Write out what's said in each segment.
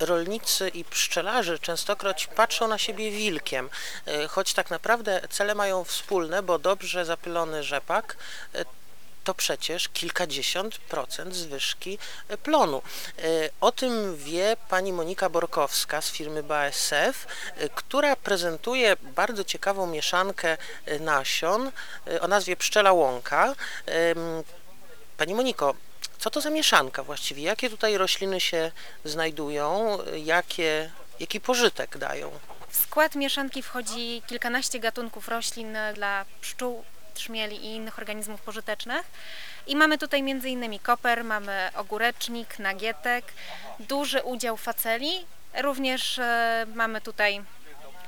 Rolnicy i pszczelarze częstokroć patrzą na siebie wilkiem, e, choć tak naprawdę cele mają wspólne, bo dobrze zapylony rzepak e, to przecież kilkadziesiąt procent zwyżki plonu. E, O tym wie pani Monika Borkowska z firmy BASF, która prezentuje bardzo ciekawą mieszankę nasion o nazwie pszczela łąka. Pani Moniko, co to za mieszanka właściwie? Jakie tutaj rośliny się znajdują? Jakie, jaki pożytek dają? W skład mieszanki wchodzi kilkanaście gatunków roślin dla pszczół, trzmieli i innych organizmów pożytecznych. I mamy tutaj m.in. koper, mamy ogórecznik, nagietek, duży udział faceli. Również e, mamy tutaj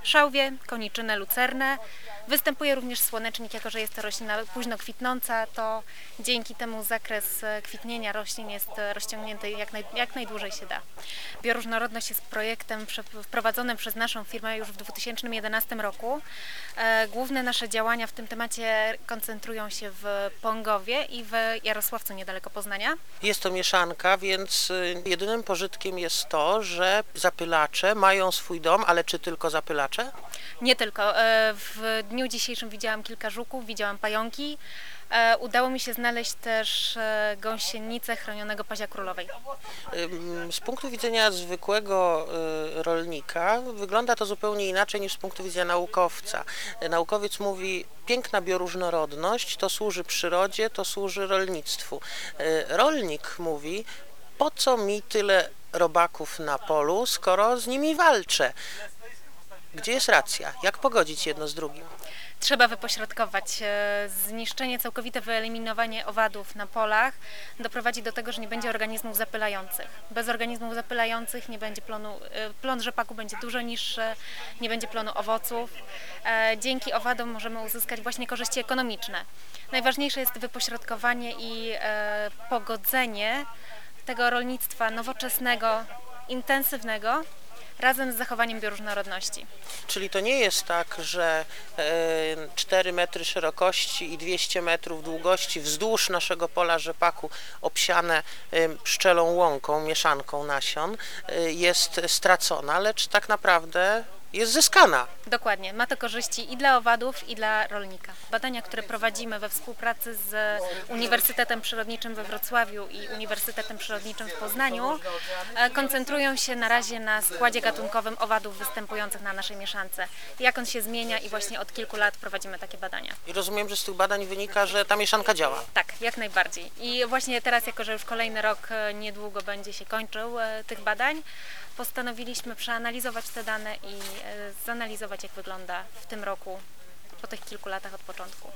szałwię, koniczynę, lucernę. Występuje również słonecznik, jako że jest to roślina późno kwitnąca, to dzięki temu zakres e, kwitnienia roślin jest e, rozciągnięty jak, naj, jak najdłużej się da. Bioróżnorodność jest projektem wprowadzonym przez naszą firmę już w 2011 roku. E, Główne nasze działania w tym temacie koncentrują się w Pągowie i w Jarosławcu niedaleko Poznania. Jest to mieszanka, więc y, jedynym pożytkiem jest to, że zapylacze mają swój dom, ale czy tylko zapylacze? Nie tylko. E, W dniu dzisiejszym widziałam kilka żuków, widziałam pająki. E, Udało mi się znaleźć też e, gąsienicę chronionego pazia królowej. Z punktu widzenia zwykłego rolnika wygląda to zupełnie inaczej niż z punktu widzenia naukowca. Naukowiec mówi, piękna bioróżnorodność to służy przyrodzie, to służy rolnictwu. Rolnik mówi, po co mi tyle robaków na polu, skoro z nimi walczę? Gdzie jest racja? Jak pogodzić jedno z drugim? Trzeba wypośrodkować. e, Zniszczenie, całkowite wyeliminowanie owadów na polach doprowadzi do tego, że nie będzie organizmów zapylających. Bez organizmów zapylających nie będzie plonu, e, plon rzepaku będzie dużo niższy, nie będzie plonu owoców. E, Dzięki owadom możemy uzyskać właśnie korzyści ekonomiczne. Najważniejsze jest wypośrodkowanie i pogodzenie tego rolnictwa nowoczesnego, intensywnego razem z zachowaniem bioróżnorodności. Czyli to nie jest tak, że e, 4 metry szerokości i 200 metrów długości wzdłuż naszego pola rzepaku obsiane e, pszczelą łąką, mieszanką nasion e, jest stracona, lecz tak naprawdę jest zyskana. Dokładnie, ma to korzyści i dla owadów, i dla rolnika. Badania, które prowadzimy we współpracy z Uniwersytetem Przyrodniczym we Wrocławiu i Uniwersytetem Przyrodniczym w Poznaniu, e, koncentrują się na razie na składzie gatunkowym owadów występujących na naszej mieszance. Jak on się zmienia i właśnie od kilku lat prowadzimy takie badania. I rozumiem, że z tych badań wynika, że ta mieszanka działa. Tak, jak najbardziej. I właśnie teraz, jako że już kolejny rok e, niedługo będzie się kończył e, tych badań, postanowiliśmy przeanalizować te dane i zanalizować, jak wygląda w tym roku po tych kilku latach od początku.